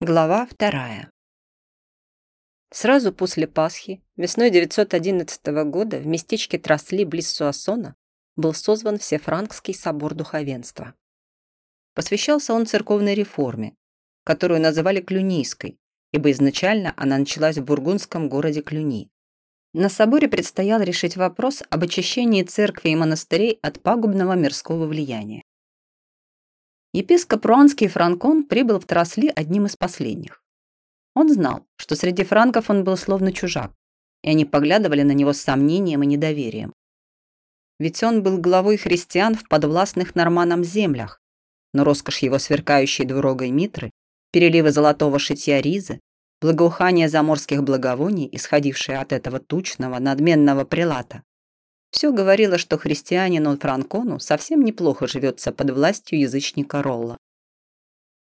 Глава вторая. Сразу после Пасхи, весной 911 года, в местечке Тросли близ Суассона был созван Всефранкский собор духовенства. Посвящался он церковной реформе, которую называли Клюнийской, ибо изначально она началась в бургундском городе Клюни. На соборе предстояло решить вопрос об очищении церкви и монастырей от пагубного мирского влияния. Епископ Руанский Франкон прибыл в Тросли одним из последних. Он знал, что среди франков он был словно чужак, и они поглядывали на него с сомнением и недоверием. Ведь он был главой христиан в подвластных норманам землях, но роскошь его сверкающей двурогой митры, переливы золотого шитья ризы, благоухание заморских благовоний, исходившее от этого тучного, надменного прилата, все говорило, что христианину Франкону совсем неплохо живется под властью язычника Ролла.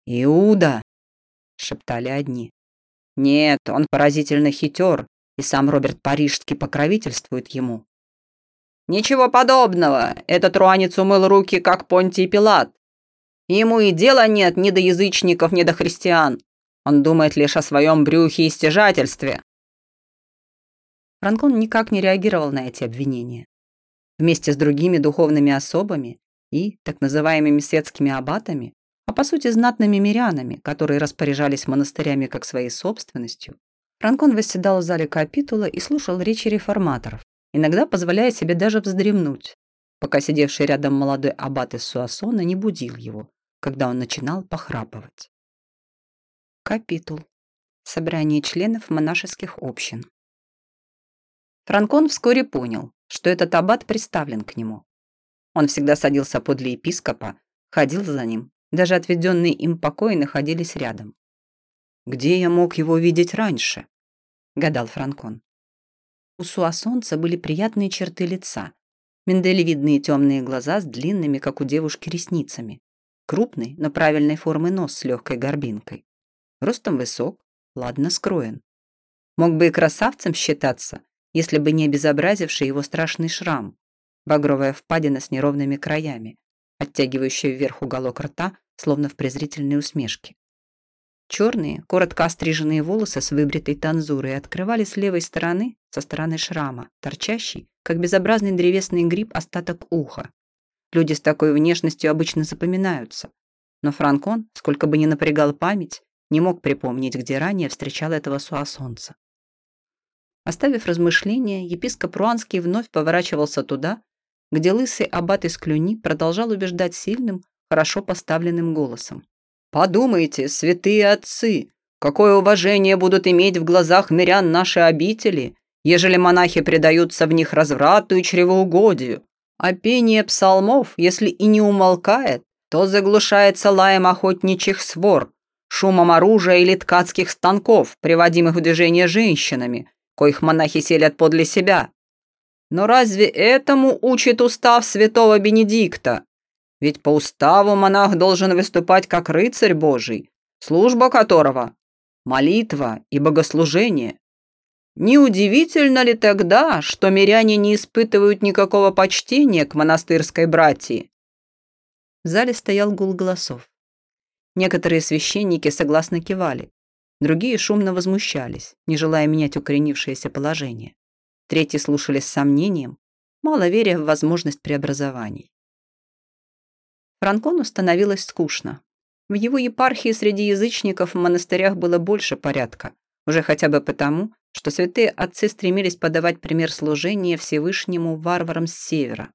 «Иуда!» — шептали одни. «Нет, он поразительно хитер, и сам Роберт Парижский покровительствует ему». «Ничего подобного! Этот руанец умыл руки, как Понтий Пилат. Ему и дела нет ни до язычников, ни до христиан. Он думает лишь о своем брюхе и стяжательстве. Франкон никак не реагировал на эти обвинения. Вместе с другими духовными особами и так называемыми светскими аббатами, а по сути знатными мирянами, которые распоряжались монастырями как своей собственностью, Франкон восседал в зале капитула и слушал речи реформаторов, иногда позволяя себе даже вздремнуть, пока сидевший рядом молодой аббат из Суассона не будил его, когда он начинал похрапывать. Капитул. Собрание членов монашеских общин. Франкон вскоре понял, что этот аббат приставлен к нему. Он всегда садился подле епископа, ходил за ним, даже отведенные им покои находились рядом. «Где я мог его видеть раньше?» — гадал Франкон. У Суасонца были приятные черты лица, миндалевидные темные глаза с длинными, как у девушки, ресницами, крупный, но правильной формы нос с легкой горбинкой, ростом высок, ладно скроен. Мог бы и красавцем считаться, если бы не обезобразивший его страшный шрам, багровая впадина с неровными краями, оттягивающая вверх уголок рта, словно в презрительной усмешке. Черные, коротко остриженные волосы с выбритой танзурой открывали с левой стороны, со стороны шрама, торчащий, как безобразный древесный гриб, остаток уха. Люди с такой внешностью обычно запоминаются. Но Франкон, сколько бы ни напрягал память, не мог припомнить, где ранее встречал этого суасонца. Оставив размышления, епископ Руанский вновь поворачивался туда, где лысый аббат из Клюни продолжал убеждать сильным, хорошо поставленным голосом. «Подумайте, святые отцы, какое уважение будут иметь в глазах мирян наши обители, ежели монахи предаются в них разврату и чревоугодию, а пение псалмов, если и не умолкает, то заглушается лаем охотничьих свор, шумом оружия или ткацких станков, приводимых в движение женщинами, коих монахи селят подле себя. Но разве этому учит устав святого Бенедикта? Ведь по уставу монах должен выступать как рыцарь Божий, служба которого – молитва и богослужение. Неудивительно ли тогда, что миряне не испытывают никакого почтения к монастырской братии? В зале стоял гул голосов. Некоторые священники согласно кивали. Другие шумно возмущались, не желая менять укоренившееся положение. Третьи слушали с сомнением, мало веря в возможность преобразований. Франкону становилось скучно. В его епархии среди язычников в монастырях было больше порядка, уже хотя бы потому, что святые отцы стремились подавать пример служения Всевышнему варварам с севера.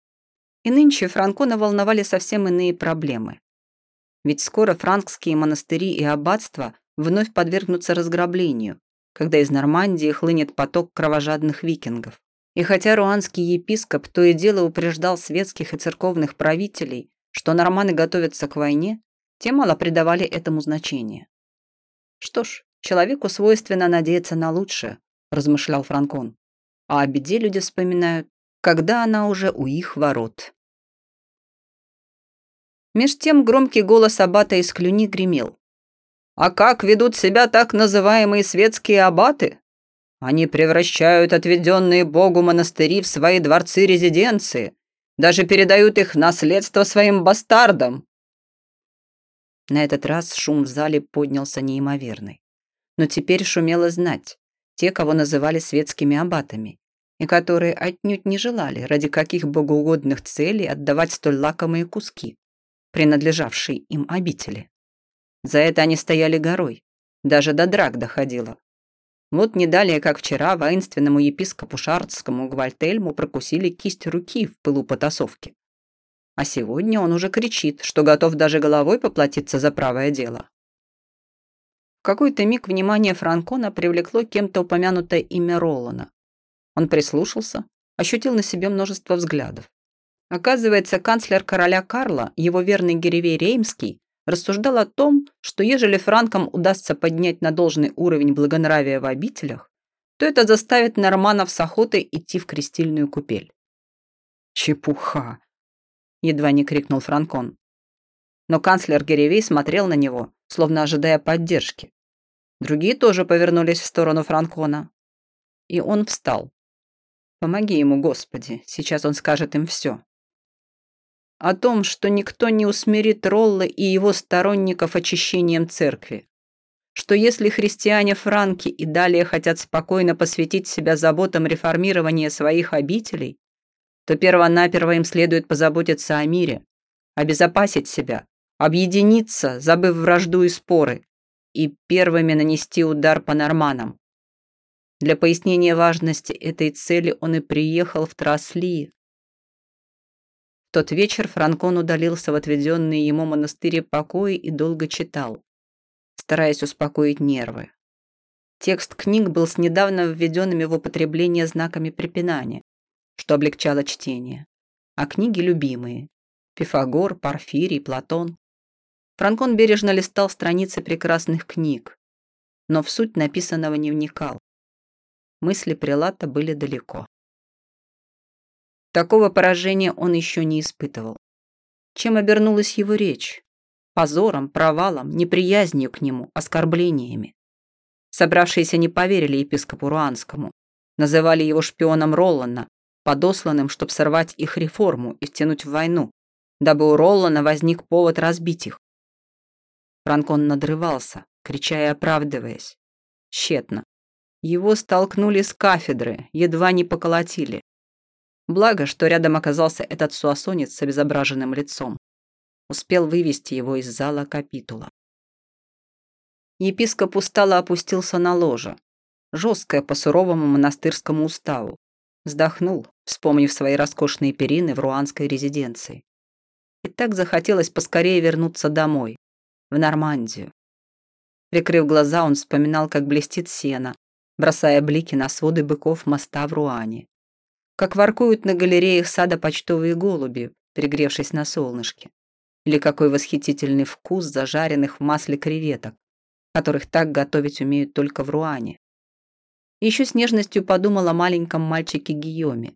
И нынче Франкона волновали совсем иные проблемы. Ведь скоро франкские монастыри и аббатства вновь подвергнутся разграблению, когда из Нормандии хлынет поток кровожадных викингов. И хотя руанский епископ то и дело упреждал светских и церковных правителей, что норманы готовятся к войне, те мало придавали этому значения. «Что ж, человеку свойственно надеяться на лучшее», – размышлял Франкон. «А о беде люди вспоминают, когда она уже у их ворот». Меж тем громкий голос аббата из клюни гремел. А как ведут себя так называемые светские аббаты? Они превращают отведенные Богу монастыри в свои дворцы-резиденции, даже передают их в наследство своим бастардам. На этот раз шум в зале поднялся неимоверный. Но теперь шумела знать, те, кого называли светскими аббатами, и которые отнюдь не желали ради каких богоугодных целей отдавать столь лакомые куски, принадлежавшие им обители. За это они стояли горой, даже до драк доходило. Вот не далее, как вчера, воинственному епископу Шардскому Гвальтельму прокусили кисть руки в пылу потасовки. А сегодня он уже кричит, что готов даже головой поплатиться за правое дело. В какой-то миг внимание Франкона привлекло кем-то упомянутое имя Ролана. Он прислушался, ощутил на себе множество взглядов. Оказывается, канцлер короля Карла, его верный Геревей Реймский, рассуждал о том, что ежели франкам удастся поднять на должный уровень благонравия в обителях, то это заставит норманов с охотой идти в крестильную купель. «Чепуха!» — едва не крикнул Франкон. Но канцлер Геревей смотрел на него, словно ожидая поддержки. Другие тоже повернулись в сторону Франкона. И он встал. «Помоги ему, Господи, сейчас он скажет им все» о том, что никто не усмирит Ролла и его сторонников очищением церкви, что если христиане-франки и далее хотят спокойно посвятить себя заботам реформирования своих обителей, то первонаперво им следует позаботиться о мире, обезопасить себя, объединиться, забыв вражду и споры, и первыми нанести удар по норманам. Для пояснения важности этой цели он и приехал в Трасли, тот вечер Франкон удалился в отведенные ему монастыре покои и долго читал, стараясь успокоить нервы. Текст книг был с недавно введенными в употребление знаками препинания, что облегчало чтение. А книги любимые – Пифагор, Порфирий, Платон. Франкон бережно листал страницы прекрасных книг, но в суть написанного не вникал. Мысли Прилата были далеко. Такого поражения он еще не испытывал. Чем обернулась его речь? Позором, провалом, неприязнью к нему, оскорблениями. Собравшиеся не поверили епископу Руанскому. Называли его шпионом Роллана, подосланным, чтобы сорвать их реформу и втянуть в войну, дабы у Роллана возник повод разбить их. Франкон надрывался, крича и оправдываясь. Тщетно. Его столкнули с кафедры, едва не поколотили. Благо, что рядом оказался этот суасонец с обезображенным лицом. Успел вывести его из зала капитула. Епископ устало опустился на ложе, жесткое по суровому монастырскому уставу. Вздохнул, вспомнив свои роскошные перины в руанской резиденции. И так захотелось поскорее вернуться домой, в Нормандию. Прикрыв глаза, он вспоминал, как блестит сено, бросая блики на своды быков моста в Руане как воркуют на галереях сада почтовые голуби, пригревшись на солнышке. Или какой восхитительный вкус зажаренных в масле креветок, которых так готовить умеют только в Руане. Еще с нежностью подумала о маленьком мальчике Гийоме,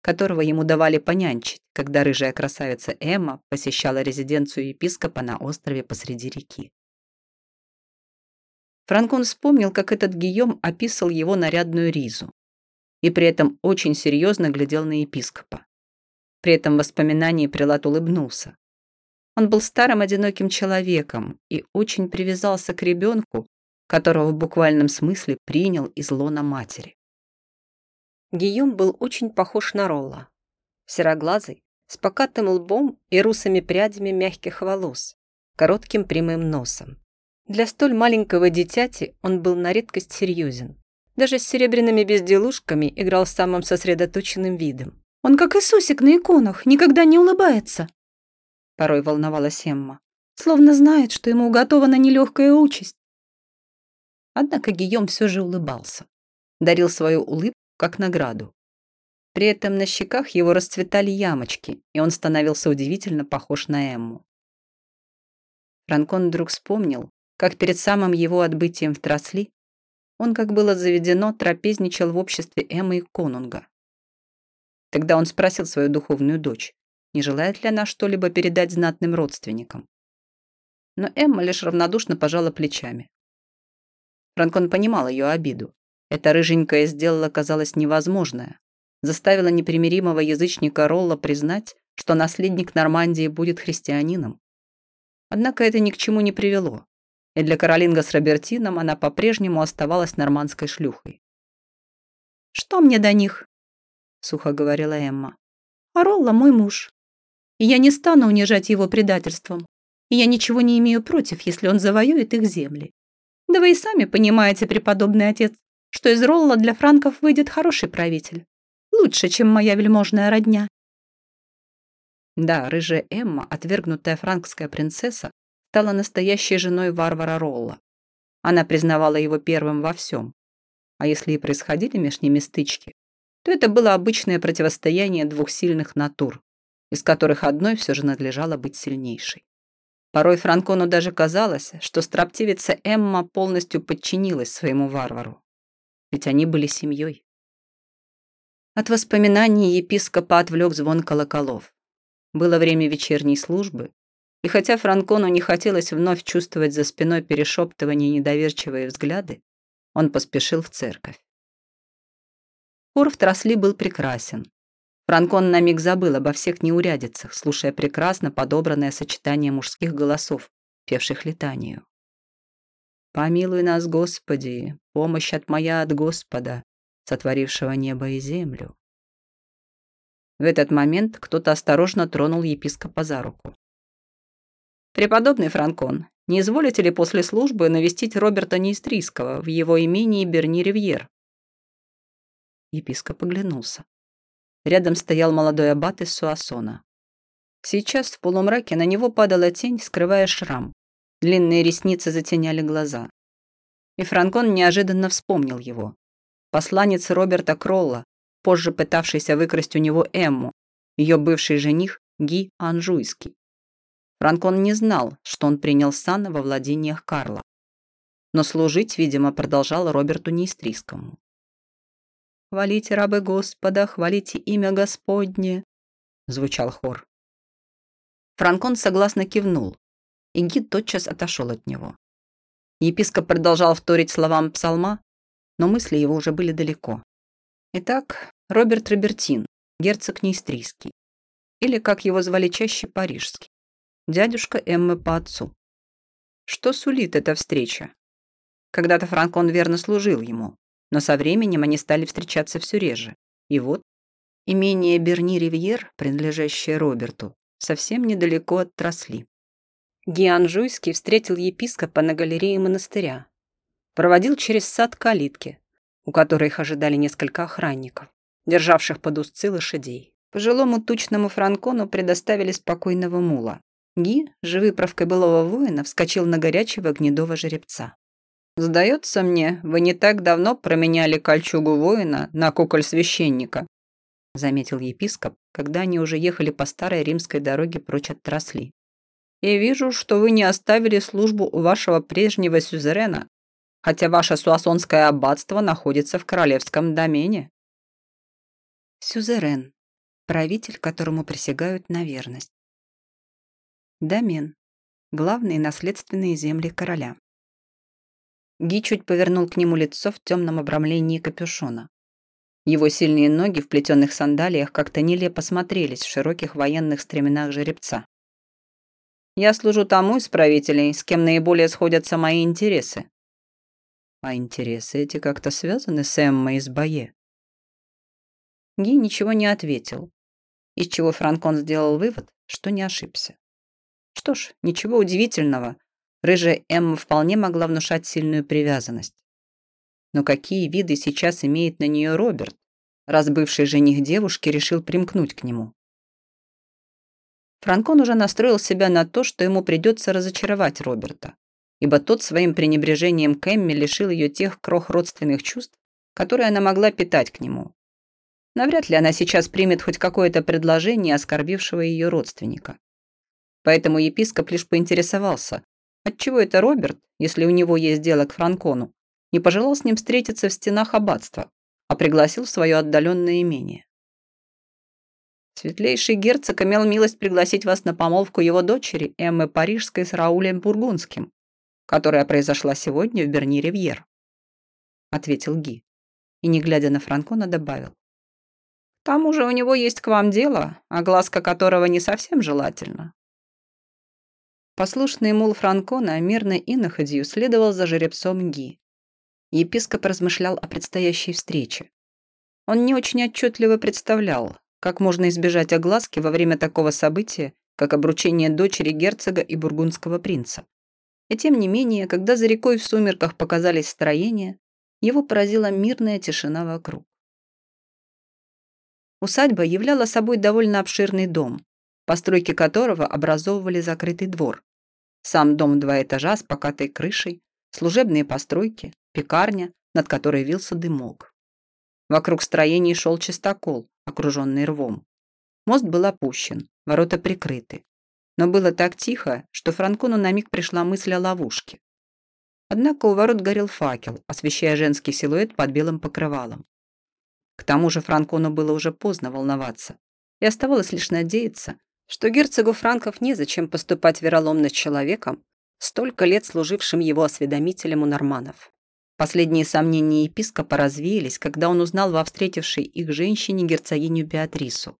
которого ему давали понянчить, когда рыжая красавица Эмма посещала резиденцию епископа на острове посреди реки. Франкон вспомнил, как этот Гийом описал его нарядную ризу и при этом очень серьезно глядел на епископа. При этом воспоминании прилат улыбнулся. Он был старым одиноким человеком и очень привязался к ребенку, которого в буквальном смысле принял из лона матери. Гийом был очень похож на Ролла. Сероглазый, с покатым лбом и русыми прядями мягких волос, коротким прямым носом. Для столь маленького дитяти он был на редкость серьезен даже с серебряными безделушками играл самым сосредоточенным видом. «Он как Иисусик на иконах, никогда не улыбается!» Порой волновалась Эмма. Словно знает, что ему уготована нелегкая участь. Однако Гийом все же улыбался. Дарил свою улыбку как награду. При этом на щеках его расцветали ямочки, и он становился удивительно похож на Эмму. Франкон вдруг вспомнил, как перед самым его отбытием в Тросли он, как было заведено, трапезничал в обществе Эммы и Конунга. Тогда он спросил свою духовную дочь, не желает ли она что-либо передать знатным родственникам. Но Эмма лишь равнодушно пожала плечами. Франкон понимал ее обиду. Эта рыженькая сделала, казалось, невозможное. Заставила непримиримого язычника Ролла признать, что наследник Нормандии будет христианином. Однако это ни к чему не привело, и для Каролинга с Робертином она по-прежнему оставалась нормандской шлюхой. «Что мне до них?» — сухо говорила Эмма. «А Ролла мой муж. И я не стану унижать его предательством. И я ничего не имею против, если он завоюет их земли. Да вы и сами понимаете, преподобный отец, что из Ролла для франков выйдет хороший правитель. Лучше, чем моя вельможная родня. Да, рыжая Эмма, отвергнутая франкская принцесса, стала настоящей женой варвара Ролла. Она признавала его первым во всем. А если и происходили между ними стычки, то это было обычное противостояние двух сильных натур, из которых одной все же надлежало быть сильнейшей. Порой Франкону даже казалось, что строптивица Эмма полностью подчинилась своему варвару. Ведь они были семьей. От воспоминаний епископа отвлек звон колоколов. Было время вечерней службы, и хотя Франкону не хотелось вновь чувствовать за спиной перешептывания и недоверчивые взгляды, он поспешил в церковь. Хор в Тросли был прекрасен. Франкон на миг забыл обо всех неурядицах, слушая прекрасно подобранное сочетание мужских голосов, певших летанию. «Помилуй нас, Господи, помощь от моя от Господа, сотворившего небо и землю». В этот момент кто-то осторожно тронул епископа за руку. «Преподобный Франкон, не изволите ли после службы навестить Роберта Неистрийского в его имении Берни-Ривьер?» Епископ оглянулся. Рядом стоял молодой аббат из Суассона. Сейчас в полумраке на него падала тень, скрывая шрам. Длинные ресницы затеняли глаза. И Франкон неожиданно вспомнил его. Посланец Роберта Кролла, позже пытавшийся выкрасть у него Эмму, ее бывший жених Ги Анжуйский. Франкон не знал, что он принял сан во владениях Карла. Но служить, видимо, продолжал Роберту Неистрийскому. «Хвалите рабы Господа, хвалите имя Господне», — звучал хор. Франкон согласно кивнул, и Ги тотчас отошел от него. Епископ продолжал вторить словам псалма, но мысли его уже были далеко. Итак, Роберт Робертин, герцог Нейстрийский. Или, как его звали чаще, Парижский. Дядюшка Эммы по отцу. Что сулит эта встреча? Когда-то Франкон верно служил ему, но со временем они стали встречаться все реже. И вот, имение Берни-Ривьер, принадлежащее Роберту, совсем недалеко от Тросли. Гиан Жуйский встретил епископа на галерее монастыря. Проводил через сад калитки, у которой их ожидали несколько охранников державших под узцы лошадей. Пожилому тучному франкону предоставили спокойного мула. Ги, же выправкой былого воина, вскочил на горячего гнедого жеребца. «Сдается мне, вы не так давно променяли кольчугу воина на куколь священника», заметил епископ, когда они уже ехали по старой римской дороге прочь от Тросли. «И вижу, что вы не оставили службу у вашего прежнего сюзерена, хотя ваше суассонское аббатство находится в королевском домене». Сюзерен. Правитель, которому присягают на верность. Домен. Главные наследственные земли короля. Ги чуть повернул к нему лицо в темном обрамлении капюшона. Его сильные ноги в плетеных сандалиях как-то нелепо смотрелись в широких военных стременах жеребца. «Я служу тому из правителей, с кем наиболее сходятся мои интересы». «А интересы эти как-то связаны с Эммой из Бае?» Ги ничего не ответил, из чего Франкон сделал вывод, что не ошибся. Что ж, ничего удивительного. Рыжая Эмма вполне могла внушать сильную привязанность. Но какие виды сейчас имеет на нее Роберт, раз бывший жених девушки решил примкнуть к нему? Франкон уже настроил себя на то, что ему придется разочаровать Роберта, ибо тот своим пренебрежением к Эмме лишил ее тех крох родственных чувств, которые она могла питать к нему. Навряд ли она сейчас примет хоть какое-то предложение оскорбившего ее родственника. Поэтому епископ лишь поинтересовался, отчего это Роберт, если у него есть дело к Франкону, не пожелал с ним встретиться в стенах аббатства, а пригласил в свое отдаленное имение. Светлейший герцог имел милость пригласить вас на помолвку его дочери Эммы Парижской с Раулем Бургундским, которая произошла сегодня в Берни-Ривьер», — ответил Ги и, не глядя на Франкона, добавил. К тому же у него есть к вам дело, огласка которого не совсем желательно. Послушный мул Франкона мирно и находью следовал за жеребцом Ги. Епископ размышлял о предстоящей встрече. Он не очень отчетливо представлял, как можно избежать огласки во время такого события, как обручение дочери герцога и бургундского принца. И тем не менее, когда за рекой в сумерках показались строения, его поразила мирная тишина вокруг. Усадьба являла собой довольно обширный дом, постройки которого образовывали закрытый двор. Сам дом два этажа с покатой крышей, служебные постройки, пекарня, над которой вился дымок. Вокруг строений шел чистокол, окруженный рвом. Мост был опущен, ворота прикрыты. Но было так тихо, что Франкону на миг пришла мысль о ловушке. Однако у ворот горел факел, освещая женский силуэт под белым покрывалом. К тому же Франкону было уже поздно волноваться, и оставалось лишь надеяться, что герцогу Франков незачем поступать вероломно человеком, столько лет служившим его осведомителем у норманов. Последние сомнения епископа развеялись, когда он узнал во встретившей их женщине герцогиню Беатрису.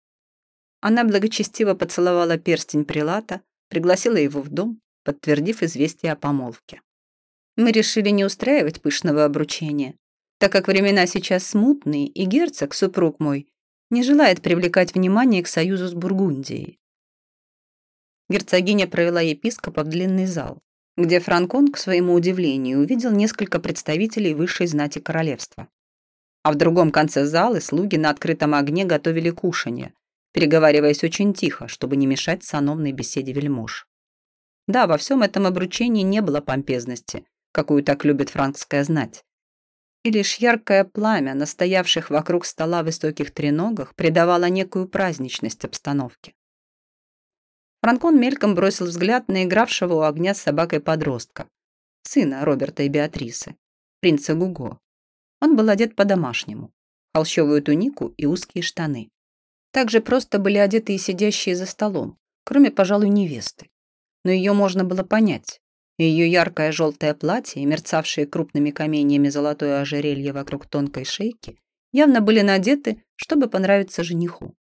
Она благочестиво поцеловала перстень прилата, пригласила его в дом, подтвердив известие о помолвке. «Мы решили не устраивать пышного обручения, так как времена сейчас смутные, и герцог, супруг мой, не желает привлекать внимание к союзу с Бургундией». Герцогиня провела епископа в длинный зал где Франкон, к своему удивлению, увидел несколько представителей высшей знати королевства. А в другом конце зала слуги на открытом огне готовили кушанье, переговариваясь очень тихо, чтобы не мешать сановной беседе вельмож. Да, во всем этом обручении не было помпезности, какую так любит франкская знать. И лишь яркое пламя, настоявших вокруг стола высоких треногах, придавало некую праздничность обстановке. Франкон мельком бросил взгляд на игравшего у огня с собакой подростка, сына Роберта и Беатрисы, принца Гуго. Он был одет по-домашнему, холщовую тунику и узкие штаны. Также просто были одеты и сидящие за столом, кроме, пожалуй, невесты. Но ее можно было понять. Ее яркое желтое платье и мерцавшие крупными каменьями золотое ожерелье вокруг тонкой шейки явно были надеты, чтобы понравиться жениху.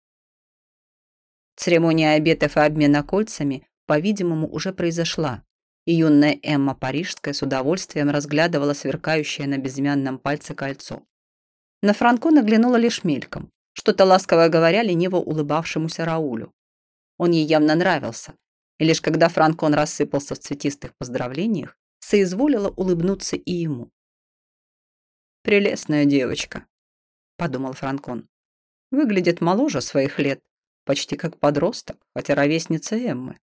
Церемония обетов и обмена кольцами, по-видимому, уже произошла, и юная Эмма Парижская с удовольствием разглядывала сверкающее на безымянном пальце кольцо. На Франко наглянула лишь мельком, что-то ласково говоря лениво улыбавшемуся Раулю. Он ей явно нравился, и лишь когда Франкон рассыпался в цветистых поздравлениях, соизволила улыбнуться и ему. «Прелестная девочка», — подумал Франкон. «Выглядит моложе своих лет, почти как подросток, хотя ровесница Эммы.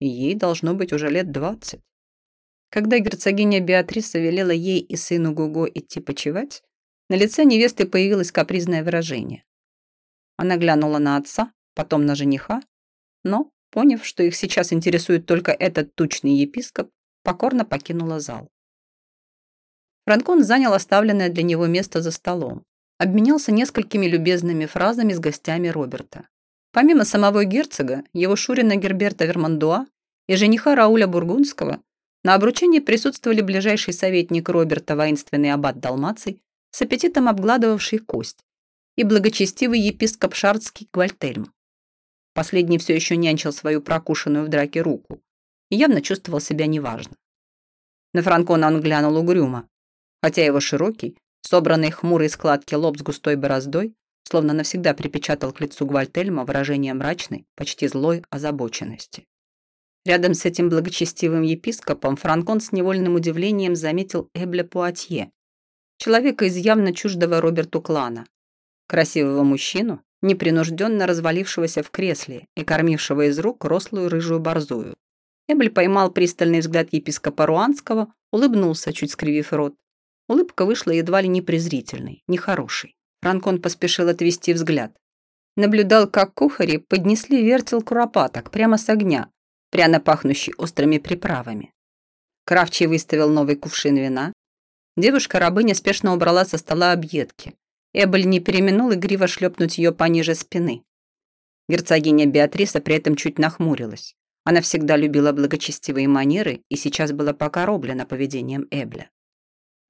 И ей должно быть уже лет двадцать. Когда герцогиня Беатриса велела ей и сыну Гуго идти почевать, на лице невесты появилось капризное выражение. Она глянула на отца, потом на жениха, но, поняв, что их сейчас интересует только этот тучный епископ, покорно покинула зал. Франкон занял оставленное для него место за столом, обменялся несколькими любезными фразами с гостями Роберта. Помимо самого герцога, его шурина Герберта Вермандуа и жениха Рауля Бургундского, на обручении присутствовали ближайший советник Роберта, воинственный аббат Далмаций, с аппетитом обгладывавший кость, и благочестивый епископ Шардский Гвальтельм. Последний все еще нянчил свою прокушенную в драке руку и явно чувствовал себя неважно. На Франкона он глянул угрюмо, хотя его широкий, собранный хмурой складки лоб с густой бороздой словно навсегда припечатал к лицу Гвальтельма выражение мрачной, почти злой озабоченности. Рядом с этим благочестивым епископом Франкон с невольным удивлением заметил Эбля Пуатье, человека из явно чуждого Роберту клана, красивого мужчину, непринужденно развалившегося в кресле и кормившего из рук рослую рыжую борзую. Эбль поймал пристальный взгляд епископа Руанского, улыбнулся, чуть скривив рот. Улыбка вышла едва ли не презрительной, нехорошей. Франкон поспешил отвести взгляд. Наблюдал, как кухари поднесли вертел куропаток прямо с огня, пряно пахнущий острыми приправами. Кравчий выставил новый кувшин вина. Девушка-рабыня спешно убрала со стола объедки. Эбель не переминул игриво шлепнуть ее пониже спины. Герцогиня Беатриса при этом чуть нахмурилась. Она всегда любила благочестивые манеры и сейчас была покороблена поведением Эбля.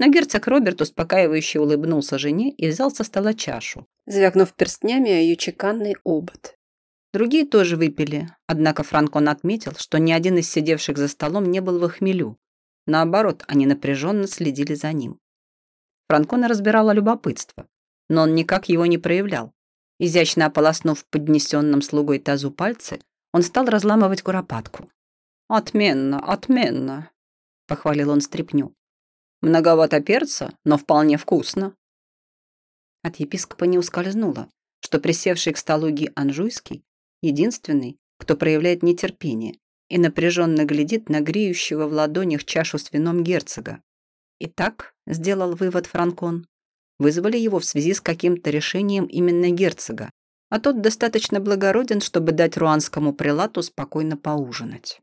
Но герцог Роберт успокаивающе улыбнулся жене и взял со стола чашу, звякнув перстнями о ее чеканный обод. Другие тоже выпили, однако Франкон отметил, что ни один из сидевших за столом не был в хмелю. Наоборот, они напряженно следили за ним. Франкона разбирало любопытство, но он никак его не проявлял. Изящно ополоснув поднесенным слугой тазу пальцы, он стал разламывать куропатку. «Отменно, отменно», — похвалил он стряпню. «Многовато перца, но вполне вкусно». От епископа не ускользнуло, что присевший к столу Ги Анжуйский единственный, кто проявляет нетерпение и напряженно глядит на греющего в ладонях чашу с вином герцога. Итак, сделал вывод Франкон, вызвали его в связи с каким-то решением именно герцога, а тот достаточно благороден, чтобы дать руанскому прилату спокойно поужинать.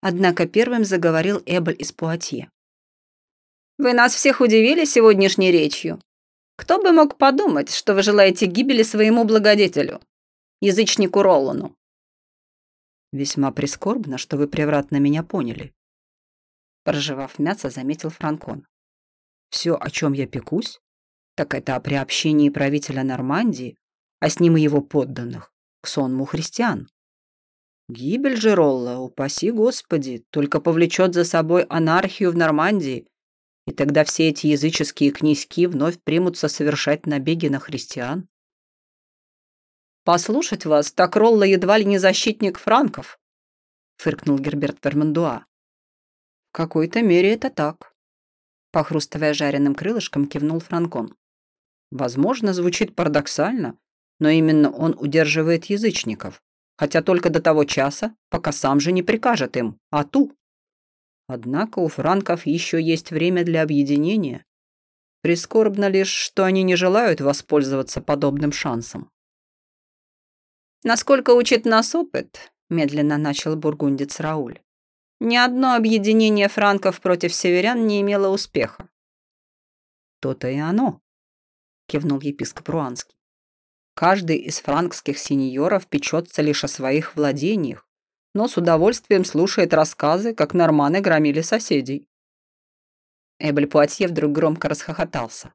Однако первым заговорил Эбель из Пуатье. «Вы нас всех удивили сегодняшней речью. Кто бы мог подумать, что вы желаете гибели своему благодетелю, язычнику Ролану?» «Весьма прискорбно, что вы превратно меня поняли», проживав мясо, заметил Франкон. «Все, о чем я пекусь, так это о приобщении правителя Нормандии, а с ним и его подданных, к сонму христиан. Гибель же Ролла, упаси Господи, только повлечет за собой анархию в Нормандии, и тогда все эти языческие князьки вновь примутся совершать набеги на христиан. «Послушать вас, так Ролла едва ли не защитник франков», фыркнул Герберт Вермандуа. «В какой-то мере это так», похрустывая жареным крылышком, кивнул Франкон. «Возможно, звучит парадоксально, но именно он удерживает язычников, хотя только до того часа, пока сам же не прикажет им, а ту. Однако у франков еще есть время для объединения. Прискорбно лишь, что они не желают воспользоваться подобным шансом. «Насколько учит нас опыт», — медленно начал бургундец Рауль, «ни одно объединение франков против северян не имело успеха». «То-то и оно», — кивнул епископ Руанский. Каждый из франкских сеньоров печется лишь о своих владениях, но с удовольствием слушает рассказы, как норманы громили соседей. Эбель Пуатье вдруг громко расхохотался.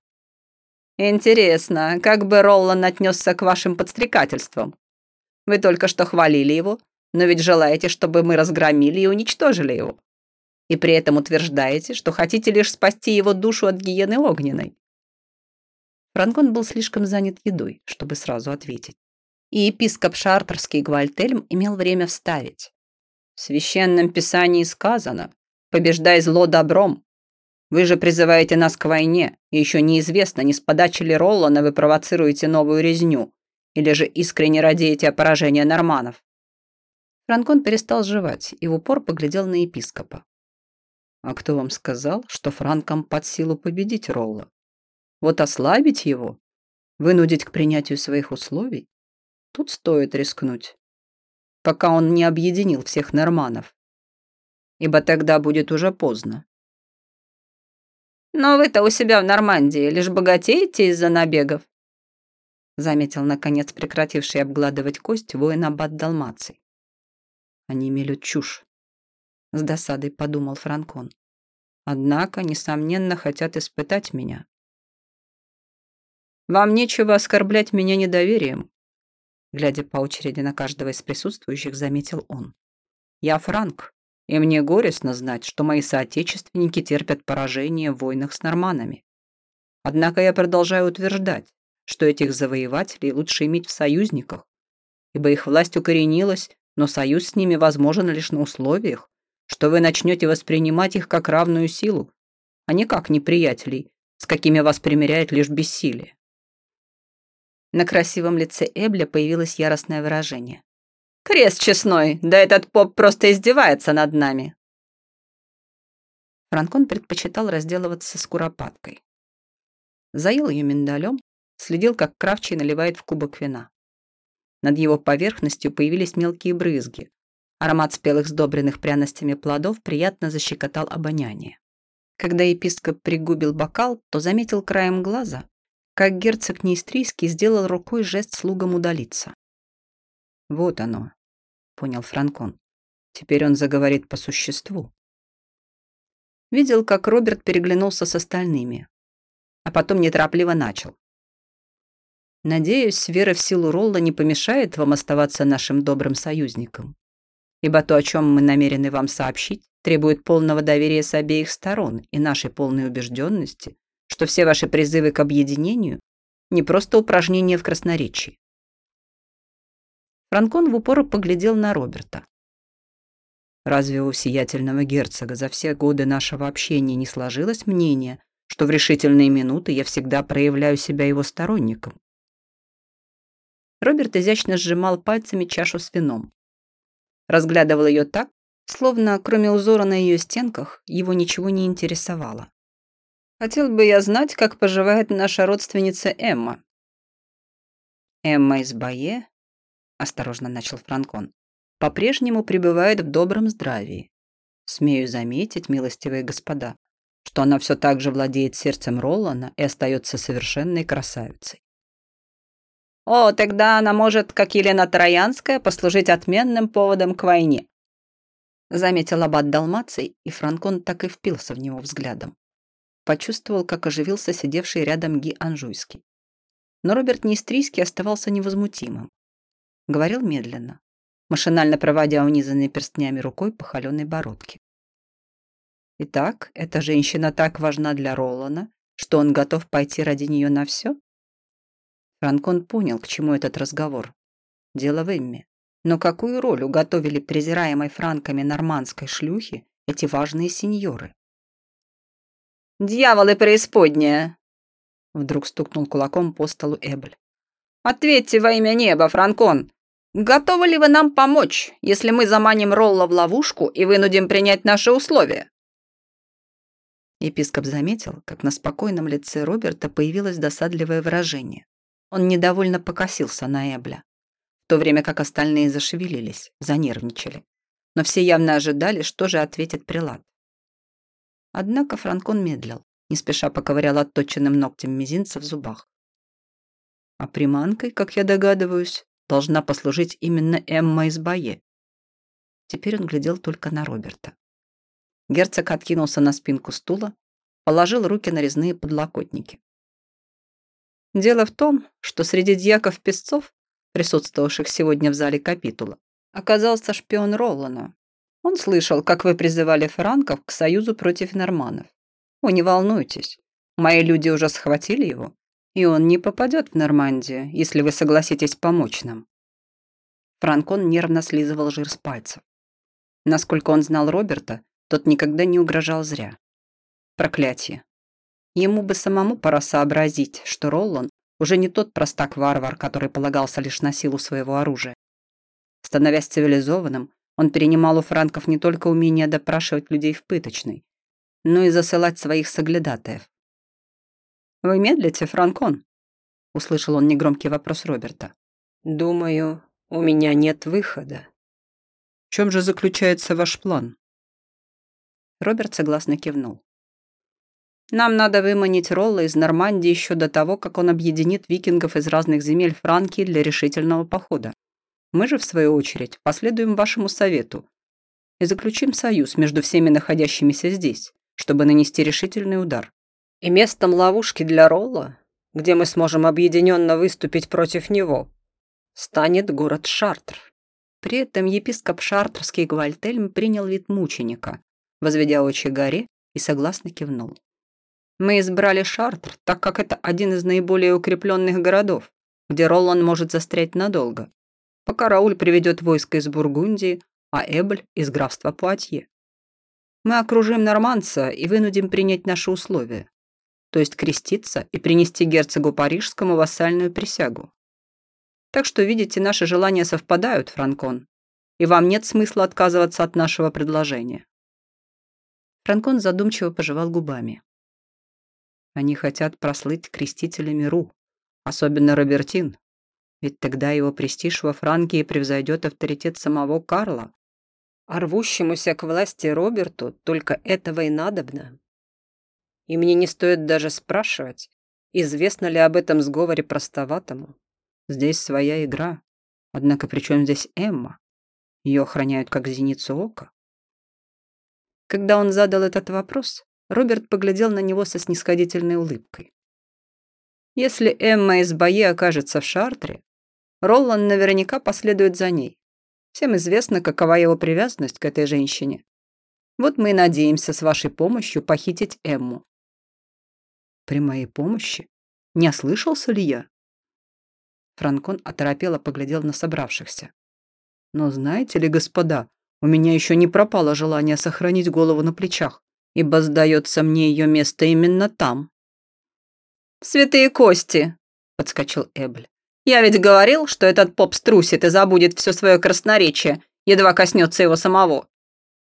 «Интересно, как бы Роллан отнесся к вашим подстрекательствам? Вы только что хвалили его, но ведь желаете, чтобы мы разгромили и уничтожили его. И при этом утверждаете, что хотите лишь спасти его душу от гиены огненной. Франкон был слишком занят едой, чтобы сразу ответить. И епископ Шартерский Гвальтельм имел время вставить. В священном писании сказано «Побеждай зло добром». Вы же призываете нас к войне, и еще неизвестно, не с подачи ли Роллана вы провоцируете новую резню, или же искренне радеете о поражении норманов. Франкон перестал жевать и в упор поглядел на епископа. «А кто вам сказал, что франкам под силу победить Ролла?» Вот ослабить его, вынудить к принятию своих условий, тут стоит рискнуть, пока он не объединил всех норманов, ибо тогда будет уже поздно. «Но вы-то у себя в Нормандии лишь богатеете из-за набегов», заметил, наконец, прекративший обгладывать кость воин Аббат Далмаций. «Они мелют чушь», — с досадой подумал Франкон. «Однако, несомненно, хотят испытать меня. Вам нечего оскорблять меня недоверием, глядя по очереди на каждого из присутствующих, заметил он. Я Франк, и мне горестно знать, что мои соотечественники терпят поражение в войнах с норманами. Однако я продолжаю утверждать, что этих завоевателей лучше иметь в союзниках, ибо их власть укоренилась, но союз с ними возможен лишь на условиях, что вы начнете воспринимать их как равную силу, а не как неприятелей, с какими вас примиряет лишь бессилие. На красивом лице Эбля появилось яростное выражение. «Крест честной! Да этот поп просто издевается над нами!» Франкон предпочитал разделываться с куропаткой. Заел ее миндалем, следил, как Кравчий наливает в кубок вина. Над его поверхностью появились мелкие брызги. Аромат спелых сдобренных пряностями плодов приятно защекотал обоняние. Когда епископ пригубил бокал, то заметил краем глаза, как герцог Неистрийский сделал рукой жест слугам удалиться. «Вот оно», — понял Франкон. «Теперь он заговорит по существу». Видел, как Роберт переглянулся с остальными, а потом неторопливо начал. Надеюсь, вера в силу Ролла не помешает вам оставаться нашим добрым союзником. Ибо то, о чем мы намерены вам сообщить, требует полного доверия с обеих сторон и нашей полной убежденности, что все ваши призывы к объединению не просто упражнения в красноречии. Франкон в упор поглядел на Роберта. Разве у сиятельного герцога за все годы нашего общения не сложилось мнение, что в решительные минуты я всегда проявляю себя его сторонником? Роберт изящно сжимал пальцами чашу с вином. Разглядывал ее так, словно кроме узора на ее стенках его ничего не интересовало. «Хотел бы я знать, как поживает наша родственница Эмма». «Эмма из Бае», — осторожно начал Франкон, по-прежнему пребывает в добром здравии. Смею заметить, милостивые господа, что она все так же владеет сердцем Ролана и остается совершенной красавицей. О, тогда она может, как Елена Троянская, послужить отменным поводом к войне. Заметил аббат Далмаций, и Франкон так и впился в него взглядом. Почувствовал, как оживился сидевший рядом Ги Анжуйский. Но Роберт Нестрийский оставался невозмутимым. Говорил медленно, машинально проводя унизанной перстнями рукой по холеной бородке. Итак, эта женщина так важна для Ролана, что он готов пойти ради нее на все? Франкон понял, к чему этот разговор. Дело в Эмме. Но какую роль уготовили презираемой франками нормандской шлюхи эти важные сеньоры? «Дьяволы преисподняя!» Вдруг стукнул кулаком по столу Эбль. «Ответьте во имя неба, Франкон! Готовы ли вы нам помочь, если мы заманим Ролла в ловушку и вынудим принять наши условия?» Епископ заметил, как на спокойном лице Роберта появилось досадливое выражение. Он недовольно покосился на Эбля, в то время как остальные зашевелились, занервничали. Но все явно ожидали, что же ответит прилад. Однако Франкон медлил, не спеша поковырял отточенным ногтем мизинца в зубах. А приманкой, как я догадываюсь, должна послужить именно Эмма из Бае. Теперь он глядел только на Роберта. Герцог откинулся на спинку стула, положил руки на резные подлокотники. Дело в том, что среди дьяков-песцов, присутствовавших сегодня в зале капитула, оказался шпион Ролана. Он слышал, как вы призывали франков к союзу против норманов. О, не волнуйтесь, мои люди уже схватили его, и он не попадет в Нормандию, если вы согласитесь помочь нам. Франкон нервно слизывал жир с пальцев. Насколько он знал Роберта, тот никогда не угрожал зря. Проклятие. Ему бы самому пора сообразить, что Роллан уже не тот простак-варвар, который полагался лишь на силу своего оружия. Становясь цивилизованным, он перенимал у франков не только умение допрашивать людей в пыточной, но и засылать своих соглядатаев. «Вы медлите, Франкон?» — услышал он негромкий вопрос Роберта. «Думаю, у меня нет выхода». «В чем же заключается ваш план?» Роберт согласно кивнул. Нам надо выманить Ролла из Нормандии еще до того, как он объединит викингов из разных земель Франкии для решительного похода. Мы же, в свою очередь, последуем вашему совету и заключим союз между всеми находящимися здесь, чтобы нанести решительный удар. И местом ловушки для Ролла, где мы сможем объединенно выступить против него, станет город Шартр. При этом епископ Шартрский Гвальтельм принял вид мученика, возведя очи горе и согласно кивнул. Мы избрали Шартр, так как это один из наиболее укрепленных городов, где Ролан может застрять надолго, пока Рауль приведет войско из Бургундии, а Эбль из графства Пуатье. Мы окружим норманца и вынудим принять наши условия, то есть креститься и принести герцогу Парижскому вассальную присягу. Так что, видите, наши желания совпадают, Франкон, и вам нет смысла отказываться от нашего предложения. Франкон задумчиво пожевал губами. Они хотят прослыть крестителями Ру, особенно Робертин, ведь тогда его престиж во Франкии превзойдет авторитет самого Карла. А рвущемуся к власти Роберту только этого и надобно. И мне не стоит даже спрашивать, известно ли об этом сговоре простоватому. Здесь своя игра. Однако при чем здесь Эмма? Ее охраняют как зеницу ока. Когда он задал этот вопрос, Роберт поглядел на него со снисходительной улыбкой. Если Эмма из Бае окажется в Шартре, Роллан наверняка последует за ней. Всем известно, какова его привязанность к этой женщине. Вот мы и надеемся с вашей помощью похитить Эмму. При моей помощи? Не ослышался ли я? Франкон оторопело поглядел на собравшихся. Но знаете ли, господа, у меня еще не пропало желание сохранить голову на плечах, ибо, сдается мне, ее место именно там. «Святые кости!» — подскочил Эбль. «Я ведь говорил, что этот поп струсит и забудет все свое красноречие, едва коснется его самого.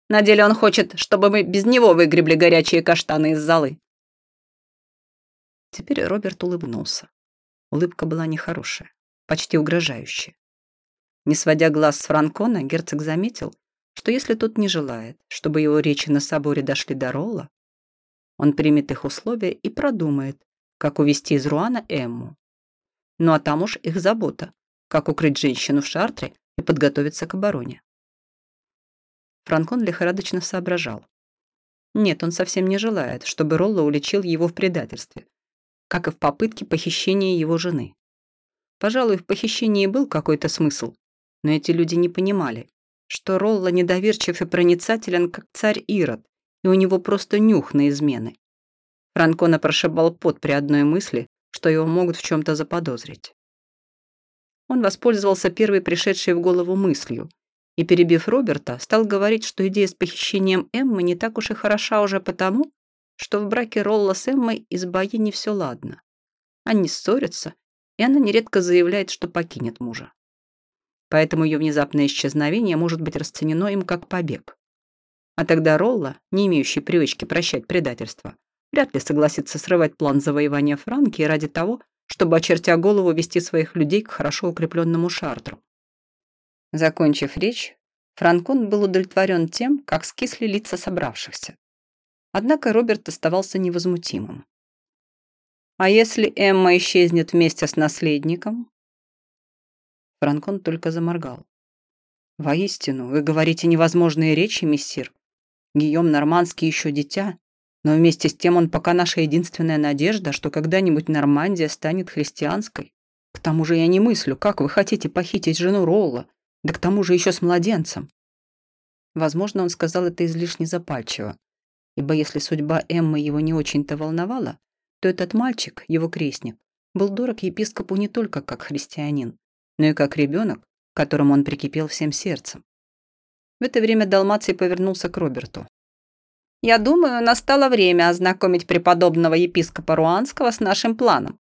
На деле он хочет, чтобы мы без него выгребли горячие каштаны из золы». Теперь Роберт улыбнулся. Улыбка была нехорошая, почти угрожающая. Не сводя глаз с Франкона, герцог заметил, что если тот не желает, чтобы его речи на соборе дошли до Ролла, он примет их условия и продумает, как увести из Руана Эмму. Ну а там уж их забота, как укрыть женщину в шартре и подготовиться к обороне. Франкон лихорадочно соображал. Нет, он совсем не желает, чтобы Ролло уличил его в предательстве, как и в попытке похищения его жены. Пожалуй, в похищении был какой-то смысл, но эти люди не понимали, что Ролла недоверчив и проницателен, как царь Ирод, и у него просто нюх на измены. Франкона прошибал пот при одной мысли, что его могут в чем-то заподозрить. Он воспользовался первой пришедшей в голову мыслью и, перебив Роберта, стал говорить, что идея с похищением Эммы не так уж и хороша уже потому, что в браке Ролла с Эммой из бои не все ладно. Они ссорятся, и она нередко заявляет, что покинет мужа поэтому ее внезапное исчезновение может быть расценено им как побег. А тогда Ролла, не имеющий привычки прощать предательство, вряд ли согласится срывать план завоевания Франки ради того, чтобы, очертя голову, вести своих людей к хорошо укрепленному шартру. Закончив речь, Франкон был удовлетворен тем, как скисли лица собравшихся. Однако Роберт оставался невозмутимым. «А если Эмма исчезнет вместе с наследником?» Франкон только заморгал. «Воистину, вы говорите невозможные речи, мессир. Гийом Нормандский еще дитя, но вместе с тем он пока наша единственная надежда, что когда-нибудь Нормандия станет христианской. К тому же я не мыслю, как вы хотите похитить жену Ролла, да к тому же еще с младенцем». Возможно, он сказал это излишне запальчиво, ибо если судьба Эммы его не очень-то волновала, то этот мальчик, его крестник, был дорог епископу не только как христианин, но и как ребенок, которому он прикипел всем сердцем. В это время Далмаций повернулся к Роберту. «Я думаю, настало время ознакомить преподобного епископа Руанского с нашим планом».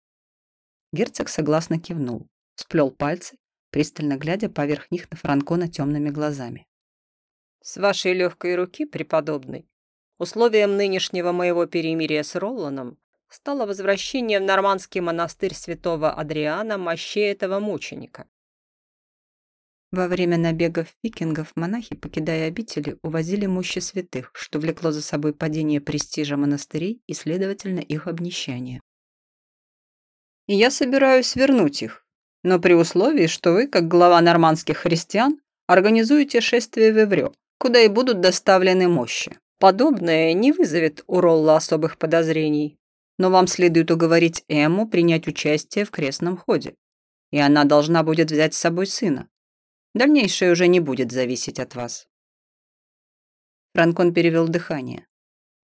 Герцог согласно кивнул, сплел пальцы, пристально глядя поверх них на Франкона темными глазами. «С вашей легкой руки, преподобный, условием нынешнего моего перемирия с Ролланом стало возвращение в нормандский монастырь святого Адриана мощей этого мученика. Во время набегов викингов монахи, покидая обители, увозили мощи святых, что влекло за собой падение престижа монастырей и, следовательно, их обнищание. И я собираюсь вернуть их, но при условии, что вы, как глава нормандских христиан, организуете шествие в Эврё, куда и будут доставлены мощи. Подобное не вызовет у Ролла особых подозрений, но вам следует уговорить Эмму принять участие в крестном ходе, и она должна будет взять с собой сына. Дальнейшее уже не будет зависеть от вас». Франкон перевел дыхание.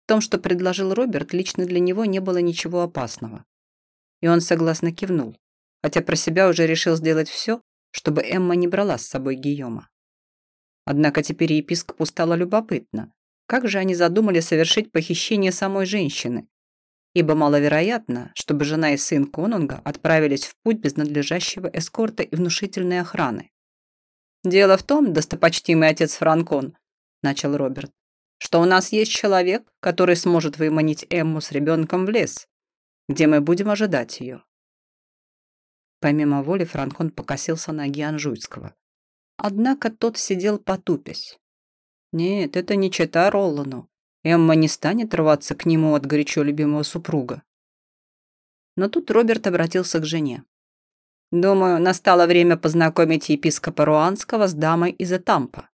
В том, что предложил Роберт, лично для него не было ничего опасного. И он согласно кивнул, хотя про себя уже решил сделать все, чтобы Эмма не брала с собой Гийома. Однако теперь епископу стало любопытно, как же они задумали совершить похищение самой женщины, ибо маловероятно, чтобы жена и сын конунга отправились в путь без надлежащего эскорта и внушительной охраны. «Дело в том, достопочтимый отец Франкон», – начал Роберт, «что у нас есть человек, который сможет выманить Эмму с ребенком в лес, где мы будем ожидать ее». Помимо воли Франкон покосился на Гианжуйского. Однако тот сидел потупясь. Нет, это не чета Роллану. Эмма не станет рваться к нему от горячо любимого супруга. Но тут Роберт обратился к жене. «Думаю, настало время познакомить епископа Руанского с дамой из Этампа».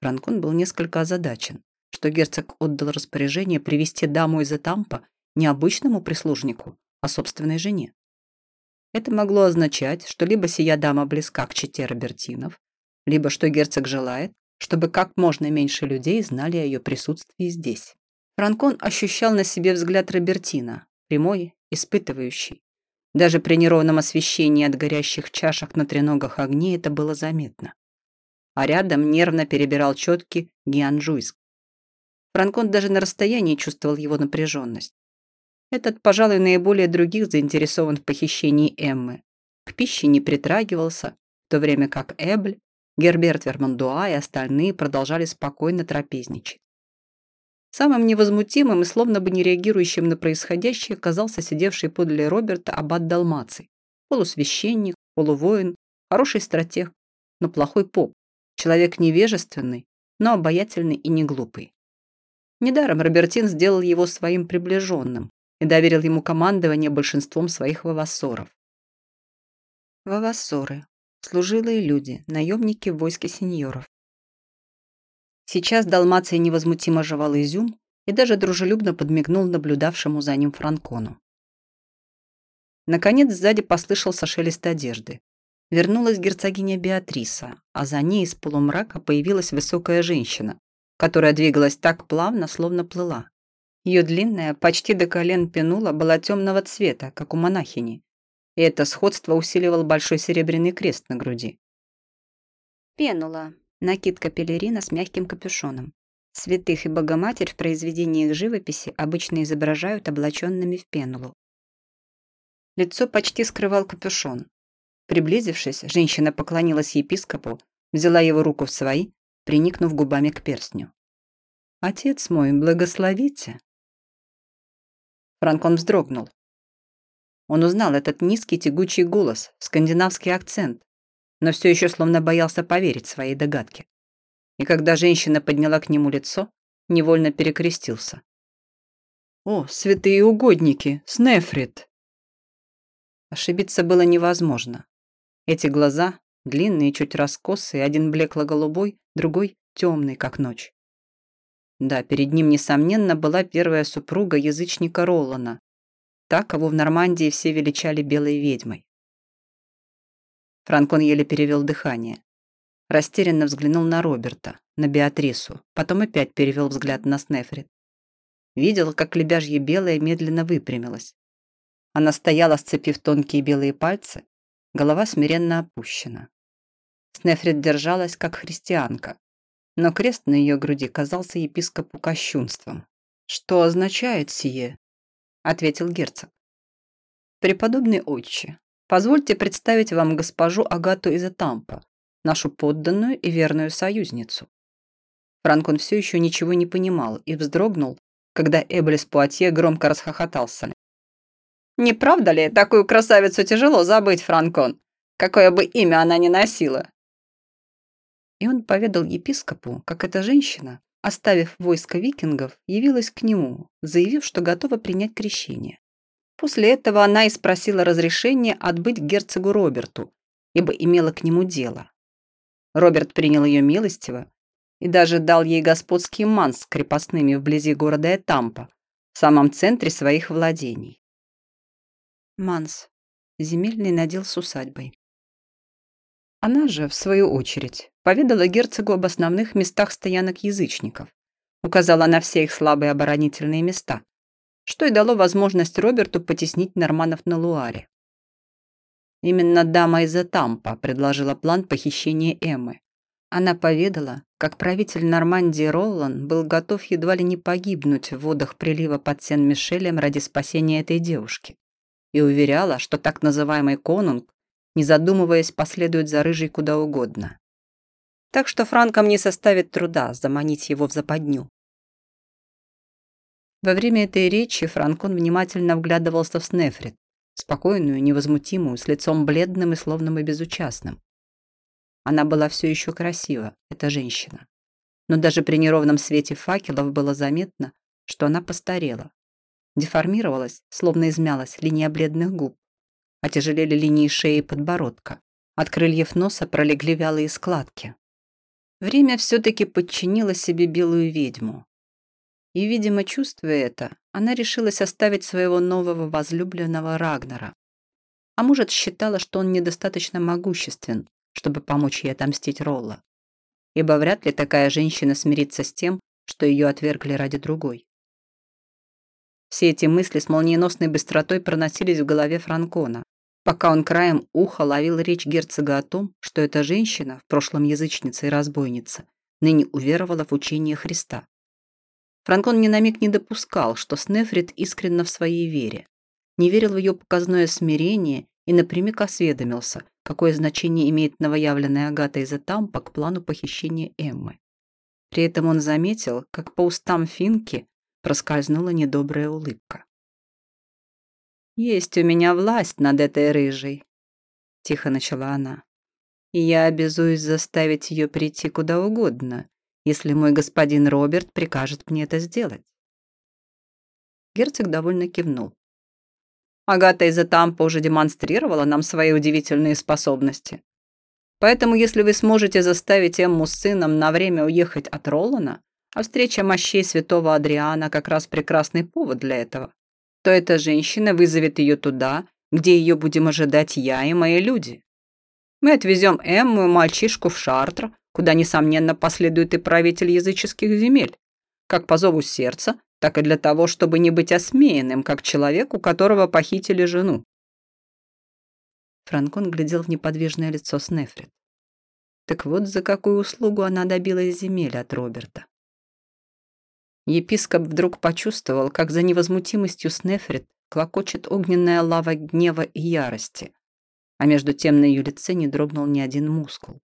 Франкон был несколько озадачен, что герцог отдал распоряжение привести даму из Этампа не обычному прислужнику, о собственной жене. Это могло означать, что либо сия дама близка к чете Робертинов, либо что герцог желает, чтобы как можно меньше людей знали о ее присутствии здесь. Франкон ощущал на себе взгляд Робертина, прямой, испытывающий. Даже при неровном освещении от горящих в чашах на треногах огней это было заметно. А рядом нервно перебирал четки Гианжуйск. Франкон даже на расстоянии чувствовал его напряженность. Этот, пожалуй, наиболее других заинтересован в похищении Эммы. К пище не притрагивался, в то время как Эбль, Герберт Вермандуа и остальные продолжали спокойно трапезничать. Самым невозмутимым и словно бы не реагирующим на происходящее оказался сидевший подле Роберта аббат Далмаций. Полусвященник, полувоин, хороший стратег, но плохой поп. Человек невежественный, но обаятельный и не глупый. Недаром Робертин сделал его своим приближенным и доверил ему командование большинством своих вавассоров. Вавассоры – служилые люди, наемники в войске сеньоров. Сейчас Далмаций невозмутимо жевал изюм и даже дружелюбно подмигнул наблюдавшему за ним Франкону. Наконец сзади послышался шелест одежды. Вернулась герцогиня Беатриса, а за ней из полумрака появилась высокая женщина, которая двигалась так плавно, словно плыла. Ее длинная, почти до колен пенула была темного цвета, как у монахини, и это сходство усиливал большой серебряный крест на груди. Пенула Накидка пелерина с мягким капюшоном. Святых и Богоматерь в произведениях живописи обычно изображают облаченными в пенулу. Лицо почти скрывал капюшон. Приблизившись, женщина поклонилась епископу, взяла его руку в свои, приникнув губами к перстню. «Отец мой, благословите!» Франкон вздрогнул. Он узнал этот низкий тягучий голос, скандинавский акцент, но все еще словно боялся поверить своей догадке. И когда женщина подняла к нему лицо, невольно перекрестился. «О, святые угодники! Снефрит!» Ошибиться было невозможно. Эти глаза, длинные, чуть раскосые, один блекло-голубой, другой темный, как ночь. Да, перед ним, несомненно, была первая супруга язычника Ролана, та, кого в Нормандии все величали белой ведьмой. Франкон еле перевел дыхание. Растерянно взглянул на Роберта, на Беатрису, потом опять перевел взгляд на Снефрит. Видел, как лебяжье белое медленно выпрямилась. Она стояла, сцепив тонкие белые пальцы, голова смиренно опущена. Снефрит держалась, как христианка, но крест на ее груди казался епископу кощунством. «Что означает сие?» — ответил герцог. «Преподобный отче, Позвольте представить вам госпожу Агату из Этампа, нашу подданную и верную союзницу». Франкон все еще ничего не понимал и вздрогнул, когда Эблис Пуатье громко расхохотался. «Не правда ли, такую красавицу тяжело забыть, Франкон, какое бы имя она ни носила?» И он поведал епископу, как эта женщина, оставив войско викингов, явилась к нему, заявив, что готова принять крещение. После этого она и спросила разрешения отбыть герцогу Роберту, ибо имела к нему дело. Роберт принял ее милостиво и даже дал ей господский манс с крепостными вблизи города Этампа, в самом центре своих владений. Манс. Земельный надел с усадьбой. Она же, в свою очередь, поведала герцогу об основных местах стоянок язычников, указала на все их слабые оборонительные места, что и дало возможность Роберту потеснить норманов на Луаре. Именно дама из Этампа предложила план похищения Эммы. Она поведала, как правитель Нормандии Роллан был готов едва ли не погибнуть в водах прилива под Сен-Мишелем ради спасения этой девушки и уверяла, что так называемый конунг, не задумываясь, последует за рыжей куда угодно. Так что франкам не составит труда заманить его в западню. Во время этой речи Франкон внимательно вглядывался в Снефрит, спокойную, невозмутимую, с лицом бледным и словным и безучастным. Она была все еще красива, эта женщина. Но даже при неровном свете факелов было заметно, что она постарела. Деформировалась, словно измялась линия бледных губ. Отяжелели линии шеи и подбородка. От крыльев носа пролегли вялые складки. Время все-таки подчинило себе белую ведьму, и, видимо, чувствуя это, она решилась оставить своего нового возлюбленного Рагнара. А может, считала, что он недостаточно могуществен, чтобы помочь ей отомстить Ролла. Ибо вряд ли такая женщина смирится с тем, что ее отвергли ради другой. Все эти мысли с молниеносной быстротой проносились в голове Франкона, пока он краем уха ловил речь герцога о том, что эта женщина, в прошлом язычница и разбойница, ныне уверовала в учение Христа. Франкон ни на миг не допускал, что Снефрит искренна в своей вере, не верил в ее показное смирение и напрямик осведомился, какое значение имеет новоявленная Агата из Этампа к плану похищения Эммы. При этом он заметил, как по устам Финки проскользнула недобрая улыбка. «Есть у меня власть над этой рыжей», — тихо начала она. «И я обязуюсь заставить ее прийти куда угодно, если мой господин Роберт прикажет мне это сделать». Герцог довольно кивнул. Агата из Этампа уже демонстрировала нам свои удивительные способности. Поэтому, если вы сможете заставить Эмму с сыном на время уехать от Ролана, а встреча мощей святого Адриана как раз прекрасный повод для этого, то эта женщина вызовет ее туда, где ее будем ожидать я и мои люди. Мы отвезем Эмму и мальчишку в Шартр, куда, несомненно, последует и правитель языческих земель, как по зову сердца, так и для того, чтобы не быть осмеянным, как человек, у которого похитили жену. Франкон глядел в неподвижное лицо Снефрит. Так вот, за какую услугу она добилась земель от Роберта. Епископ вдруг почувствовал, как за невозмутимостью Снефрит клокочет огненная лава гнева и ярости, а между тем на ее лице не дрогнул ни один мускул.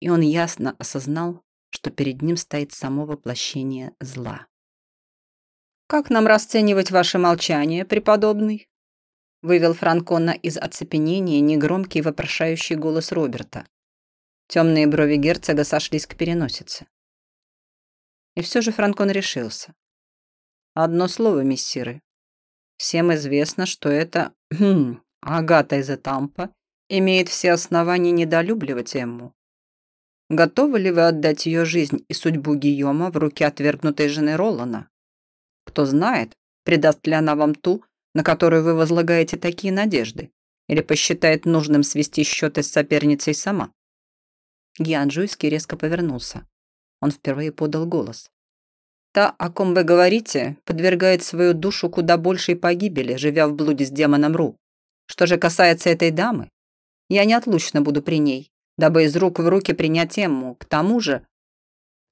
И он ясно осознал, что перед ним стоит само воплощение зла. «Как нам расценивать ваше молчание, преподобный?» Вывел Франкона из оцепенения негромкий вопрошающий голос Роберта. Темные брови герцога сошлись к переносице. И все же Франкон решился. Одно слово, мессиры. Всем известно, что это хм, Агата из Этампа имеет все основания недолюбливать Эмму. Готовы ли вы отдать ее жизнь и судьбу Гийома в руки отвергнутой жены Ролана? Кто знает, предаст ли она вам ту, на которую вы возлагаете такие надежды, или посчитает нужным свести счеты с соперницей сама. Гиан Жуйский резко повернулся. Он впервые подал голос. «Та, о ком вы говорите, подвергает свою душу куда большей погибели, живя в блуде с демоном Ру. Что же касается этой дамы, я неотлучно буду при ней, дабы из рук в руки принять Эмму. К тому же...»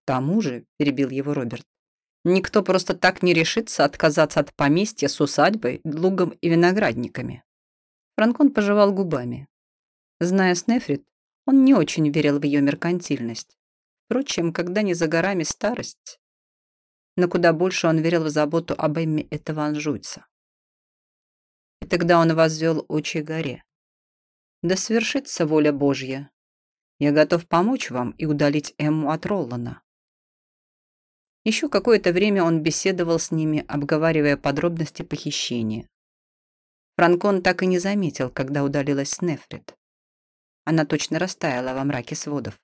«К тому же», — перебил его Роберт, Никто просто так не решится отказаться от поместья с усадьбой, лугом и виноградниками. Франкон пожевал губами. Зная Снефрит, он не очень верил в ее меркантильность. Впрочем, когда не за горами старость, но куда больше он верил в заботу об Эмме этого анжуйца. И тогда он возвел очи горе. «Да свершится воля Божья. Я готов помочь вам и удалить Эмму от Роллана. Еще какое-то время он беседовал с ними, обговаривая подробности похищения. Франкон так и не заметил, когда удалилась Снефрит. Она точно растаяла во мраке сводов.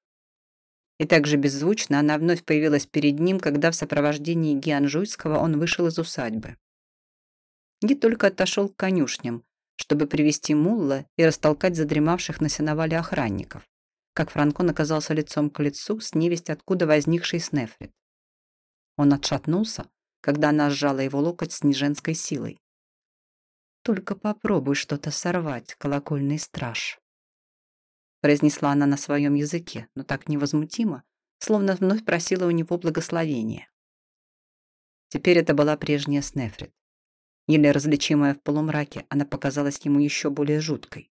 И также беззвучно она вновь появилась перед ним, когда в сопровождении Гианжуйского он вышел из усадьбы. Ги только отошел к конюшням, чтобы привести Мулла и растолкать задремавших на сеновале охранников, как Франкон оказался лицом к лицу с невесть откуда возникшей Снефрит. Он отшатнулся, когда она сжала его локоть с неженской силой. «Только попробуй что-то сорвать, колокольный страж», произнесла она на своем языке, но так невозмутимо, словно вновь просила у него благословения. Теперь это была прежняя Снефрит. Еле различимая в полумраке, она показалась ему еще более жуткой.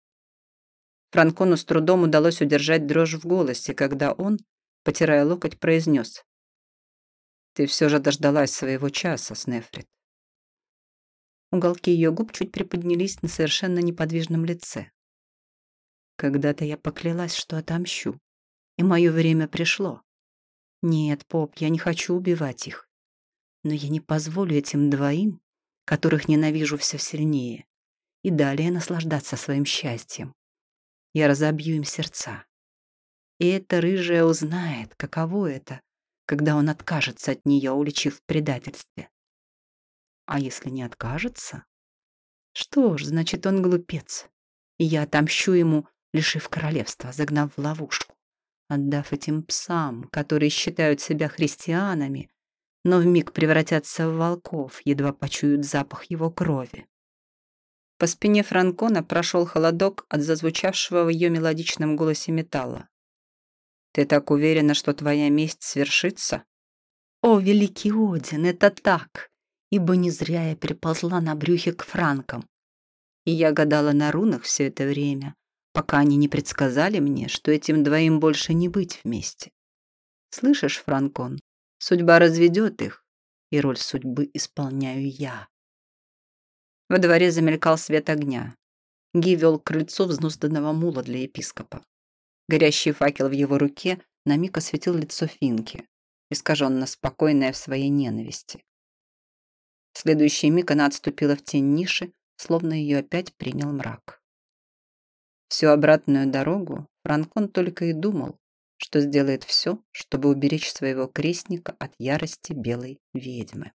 Франкону с трудом удалось удержать дрожь в голосе, когда он, потирая локоть, произнес ты все же дождалась своего часа, Снефрит. Уголки ее губ чуть приподнялись на совершенно неподвижном лице. Когда-то я поклялась, что отомщу, и мое время пришло. Нет, Поп, я не хочу убивать их. Но я не позволю этим двоим, которых ненавижу все сильнее, и далее наслаждаться своим счастьем. Я разобью им сердца. И эта рыжая узнает, каково это когда он откажется от нее, уличив в предательстве. А если не откажется? Что ж, значит, он глупец. И я отомщу ему, лишив королевства, загнав в ловушку, отдав этим псам, которые считают себя христианами, но вмиг превратятся в волков, едва почуют запах его крови. По спине Франкона прошел холодок от зазвучавшего в ее мелодичном голосе металла. «Ты так уверена, что твоя месть свершится?» «О, великий Один, это так! Ибо не зря я переползла на брюхе к франкам. И я гадала на рунах все это время, пока они не предсказали мне, что этим двоим больше не быть вместе. Слышишь, Франкон, судьба разведет их, и роль судьбы исполняю я». Во дворе замелькал свет огня. Ги вел к крыльцу взнузданного мула для епископа. Горящий факел в его руке на миг осветил лицо Финки, искаженно спокойное в своей ненависти. В следующий миг она отступила в тень ниши, словно ее опять принял мрак. Всю обратную дорогу Франкон только и думал, что сделает все, чтобы уберечь своего крестника от ярости белой ведьмы.